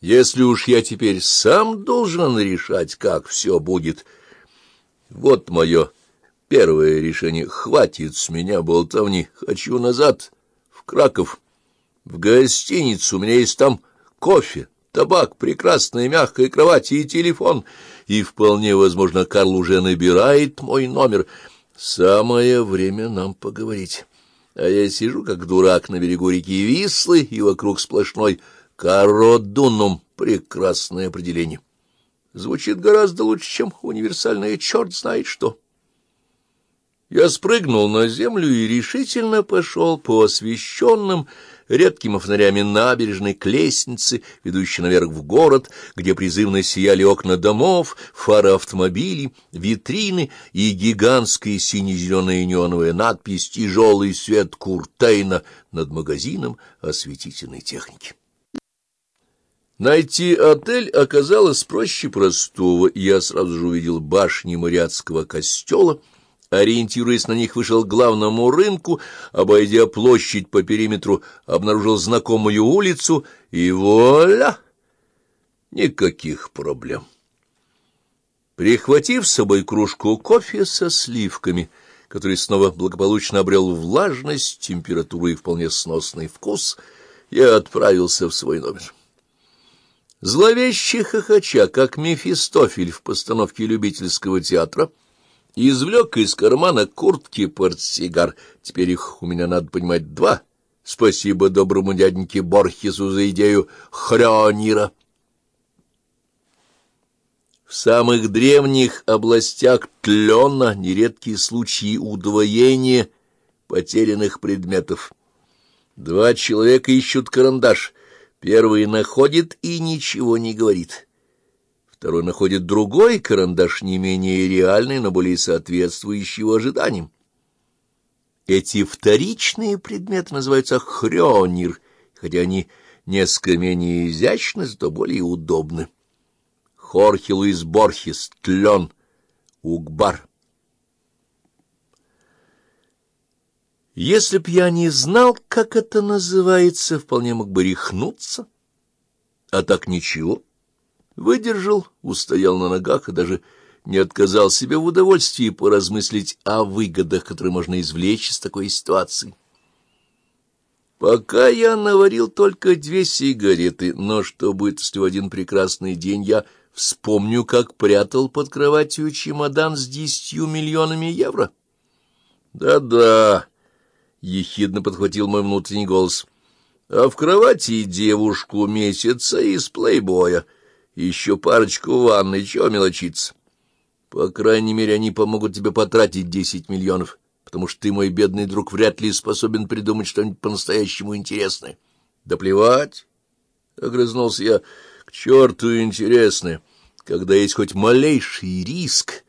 Если уж я теперь сам должен решать, как все будет, вот мое первое решение. Хватит с меня болтовни. Хочу назад, в Краков, в гостиницу. У меня есть там кофе, табак, прекрасная мягкая кровать и телефон. И вполне возможно, Карл уже набирает мой номер. Самое время нам поговорить. А я сижу, как дурак, на берегу реки Вислы, и вокруг сплошной Кародунум — прекрасное определение. Звучит гораздо лучше, чем универсальное черт знает что. Я спрыгнул на землю и решительно пошел по освещенным редкими фонарями набережной к лестнице, ведущей наверх в город, где призывно сияли окна домов, фары автомобилей, витрины и гигантская сине-зеленая неоновая надпись «Тяжелый свет Куртейна» над магазином осветительной техники. Найти отель оказалось проще простого. Я сразу же увидел башни моряцкого костела, ориентируясь на них, вышел к главному рынку, обойдя площадь по периметру, обнаружил знакомую улицу, и вуаля! Никаких проблем. Прихватив с собой кружку кофе со сливками, который снова благополучно обрел влажность, температуру и вполне сносный вкус, я отправился в свой номер. Зловеще хохоча, как Мефистофель в постановке любительского театра, извлек из кармана куртки портсигар. Теперь их у меня, надо понимать, два. Спасибо доброму дяденьке Борхесу за идею хрёнира. В самых древних областях тлена нередкие случаи удвоения потерянных предметов. Два человека ищут карандаш — Первый находит и ничего не говорит. Второй находит другой карандаш, не менее реальный, но более соответствующий ожиданиям. Эти вторичные предметы называются хрёнир, хотя они несколько менее изящны, зато более удобны. Хорхе Луис Борхес, тлен, угбар. Если б я не знал, как это называется, вполне мог бы рехнуться. А так ничего. Выдержал, устоял на ногах и даже не отказал себе в удовольствии поразмыслить о выгодах, которые можно извлечь из такой ситуации. Пока я наварил только две сигареты, но что будет, если в один прекрасный день я вспомню, как прятал под кроватью чемодан с десятью миллионами евро? Да-да... — ехидно подхватил мой внутренний голос. — А в кровати девушку месяца из плейбоя. Еще парочку в ванной, чего мелочиться? По крайней мере, они помогут тебе потратить десять миллионов, потому что ты, мой бедный друг, вряд ли способен придумать что-нибудь по-настоящему интересное. — Да плевать! — огрызнулся я. — К черту интересное! Когда есть хоть малейший риск,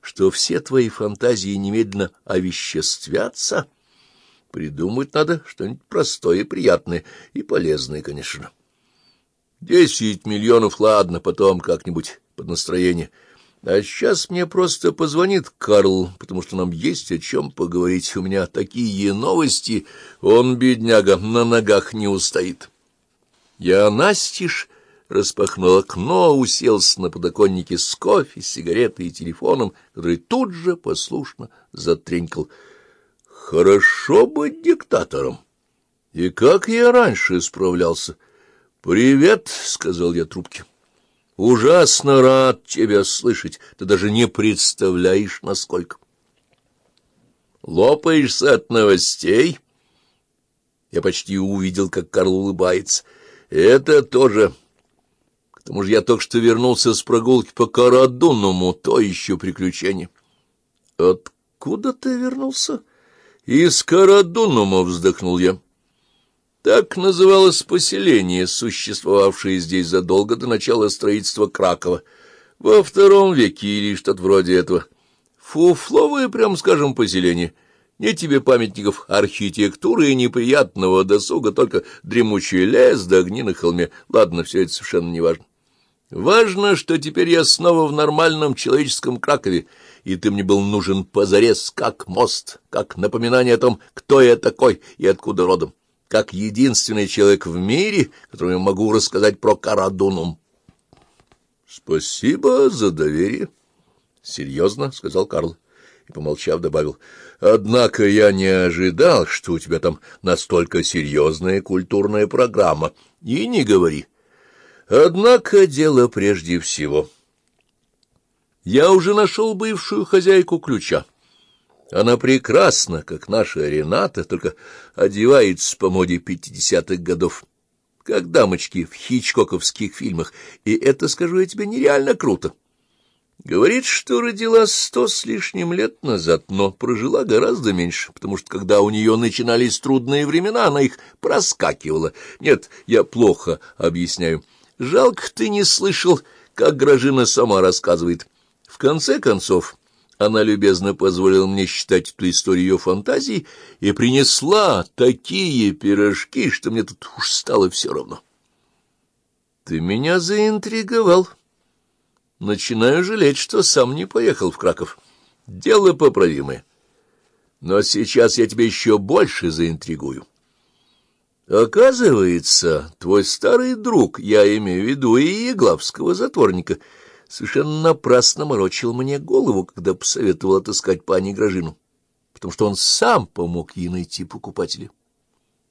что все твои фантазии немедленно овеществятся... Придумать надо что-нибудь простое и приятное, и полезное, конечно. Десять миллионов, ладно, потом как-нибудь под настроение. А сейчас мне просто позвонит Карл, потому что нам есть о чем поговорить. У меня такие новости, он, бедняга, на ногах не устоит. Я настежь распахнул окно, уселся на подоконнике с кофе, сигаретой и телефоном, который тут же послушно затренькал — Хорошо быть диктатором. И как я раньше справлялся? «Привет», — сказал я трубке. «Ужасно рад тебя слышать. Ты даже не представляешь, насколько». «Лопаешься от новостей?» Я почти увидел, как Карл улыбается. «Это тоже...» К тому же я только что вернулся с прогулки по Карадунному, то еще приключение. «Откуда ты вернулся?» «Из Карадунума», — вздохнул я. Так называлось поселение, существовавшее здесь задолго до начала строительства Кракова, во втором веке или что-то вроде этого. Фуфловое, прям скажем, поселение. Ни тебе памятников архитектуры и неприятного досуга, только дремучий лес да огни на холме. Ладно, все это совершенно не важно. Что теперь я снова в нормальном человеческом Кракове, и ты мне был нужен позарез, как мост, как напоминание о том, кто я такой и откуда родом. как единственный человек в мире, которому я могу рассказать про Карадунум. — Спасибо за доверие. — Серьезно, — сказал Карл и, помолчав, добавил. — Однако я не ожидал, что у тебя там настолько серьезная культурная программа. И не говори. Однако дело прежде всего. Я уже нашел бывшую хозяйку ключа. Она прекрасна, как наша Рената, только одевается по моде пятидесятых годов, как дамочки в хичкоковских фильмах, и это, скажу я тебе, нереально круто. Говорит, что родилась сто с лишним лет назад, но прожила гораздо меньше, потому что, когда у нее начинались трудные времена, она их проскакивала. Нет, я плохо объясняю. Жалко, ты не слышал, как Гражина сама рассказывает. В конце концов... Она любезно позволила мне считать эту историю ее фантазии и принесла такие пирожки, что мне тут уж стало все равно. Ты меня заинтриговал. Начинаю жалеть, что сам не поехал в Краков. Дело поправимое. Но сейчас я тебя еще больше заинтригую. Оказывается, твой старый друг, я имею в виду и Еглавского затворника — совершенно напрасно морочил мне голову, когда посоветовал отыскать пани Гражину, потому что он сам помог ей найти покупателя.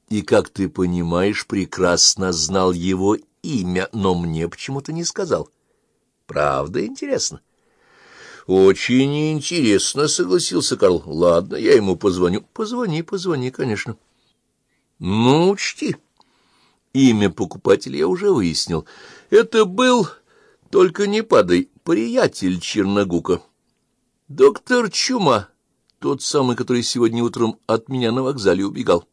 И, как ты понимаешь, прекрасно знал его имя, но мне почему-то не сказал. Правда, интересно? Очень интересно, согласился Карл. Ладно, я ему позвоню. Позвони, позвони, конечно. Ну, учти. Имя покупателя я уже выяснил. Это был только не падай, приятель Черногука. Доктор Чума, тот самый, который сегодня утром от меня на вокзале убегал.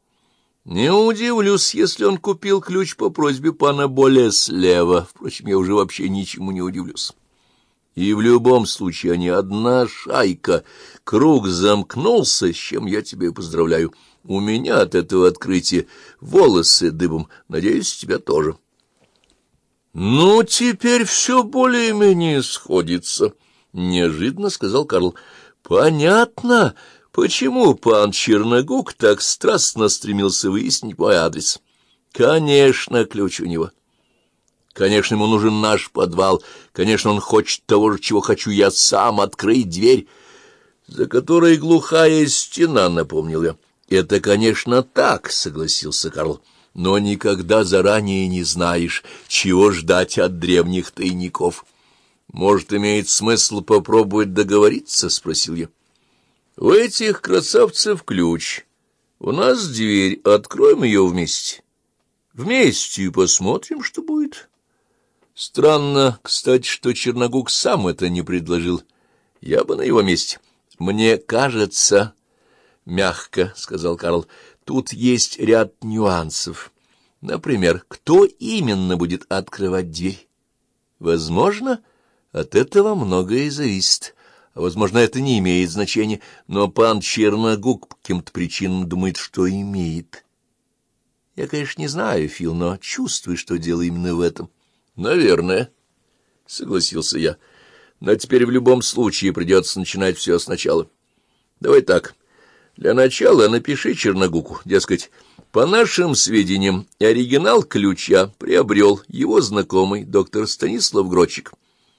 Не удивлюсь, если он купил ключ по просьбе пана Болеслева. Впрочем, я уже вообще ничему не удивлюсь. И в любом случае они одна шайка. Круг замкнулся, с чем я тебя поздравляю. У меня от этого открытия волосы дыбом. Надеюсь, тебя тоже. «Ну, теперь все более-менее сходится», — неожиданно сказал Карл. «Понятно, почему пан Черногук так страстно стремился выяснить мой адрес. Конечно, ключ у него. Конечно, ему нужен наш подвал. Конечно, он хочет того же, чего хочу я сам, открыть дверь, за которой глухая стена, — напомнил я. «Это, конечно, так», — согласился Карл но никогда заранее не знаешь, чего ждать от древних тайников. Может, имеет смысл попробовать договориться? — спросил я. — У этих красавцев ключ. У нас дверь. Откроем ее вместе. Вместе и посмотрим, что будет. Странно, кстати, что Черногук сам это не предложил. Я бы на его месте. Мне кажется, — мягко сказал Карл, Тут есть ряд нюансов. Например, кто именно будет открывать дверь? Возможно, от этого многое зависит. А, возможно, это не имеет значения, но пан Черногук по каким-то причинам думает, что имеет. Я, конечно, не знаю, Фил, но чувствую, что дело именно в этом. — Наверное, — согласился я. — Но теперь в любом случае придется начинать все сначала. Давай так. Для начала напиши Черногуку, дескать, по нашим сведениям, оригинал ключа приобрел его знакомый доктор Станислав Грочик.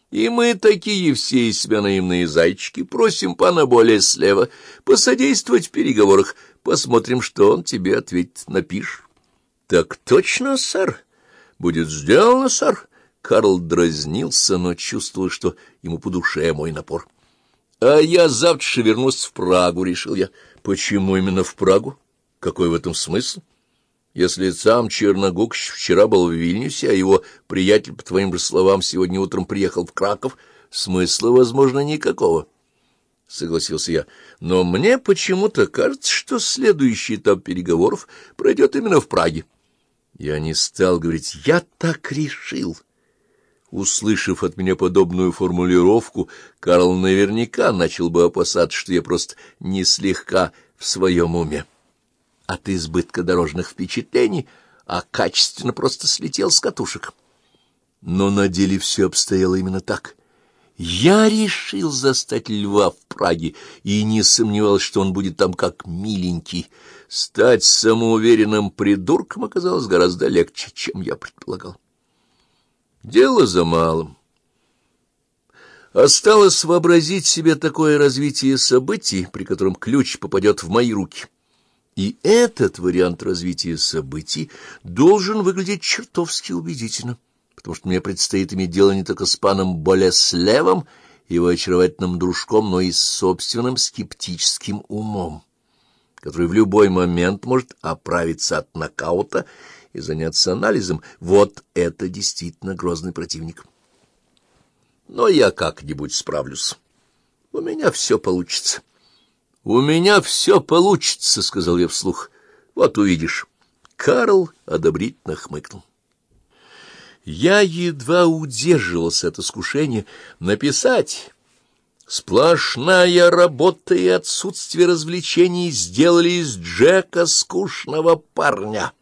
И мы такие все из себя наивные зайчики просим пана более слева посодействовать в переговорах. Посмотрим, что он тебе ответит. Напишешь. — Так точно, сэр. Будет сделано, сэр. Карл дразнился, но чувствовал, что ему по душе мой напор. — А я завтра вернусь в Прагу, — решил я. Почему именно в Прагу? Какой в этом смысл? Если сам Черногук вчера был в Вильнюсе, а его приятель, по твоим же словам, сегодня утром приехал в Краков, смысла, возможно, никакого. — согласился я. — Но мне почему-то кажется, что следующий этап переговоров пройдет именно в Праге. Я не стал говорить «я так решил». Услышав от меня подобную формулировку, Карл наверняка начал бы опасаться, что я просто не слегка в своем уме. От избытка дорожных впечатлений, а качественно просто слетел с катушек. Но на деле все обстояло именно так. Я решил застать льва в Праге и не сомневался, что он будет там как миленький. Стать самоуверенным придурком оказалось гораздо легче, чем я предполагал. Дело за малым. Осталось вообразить себе такое развитие событий, при котором ключ попадет в мои руки. И этот вариант развития событий должен выглядеть чертовски убедительно, потому что мне предстоит иметь дело не только с паном Болеслевом, его очаровательным дружком, но и с собственным скептическим умом, который в любой момент может оправиться от нокаута и заняться анализом. Вот это действительно грозный противник. Но я как-нибудь справлюсь. У меня все получится. — У меня все получится, — сказал я вслух. — Вот увидишь. Карл одобрительно хмыкнул. Я едва удерживался от искушения написать. Сплошная работа и отсутствие развлечений сделали из Джека скучного парня.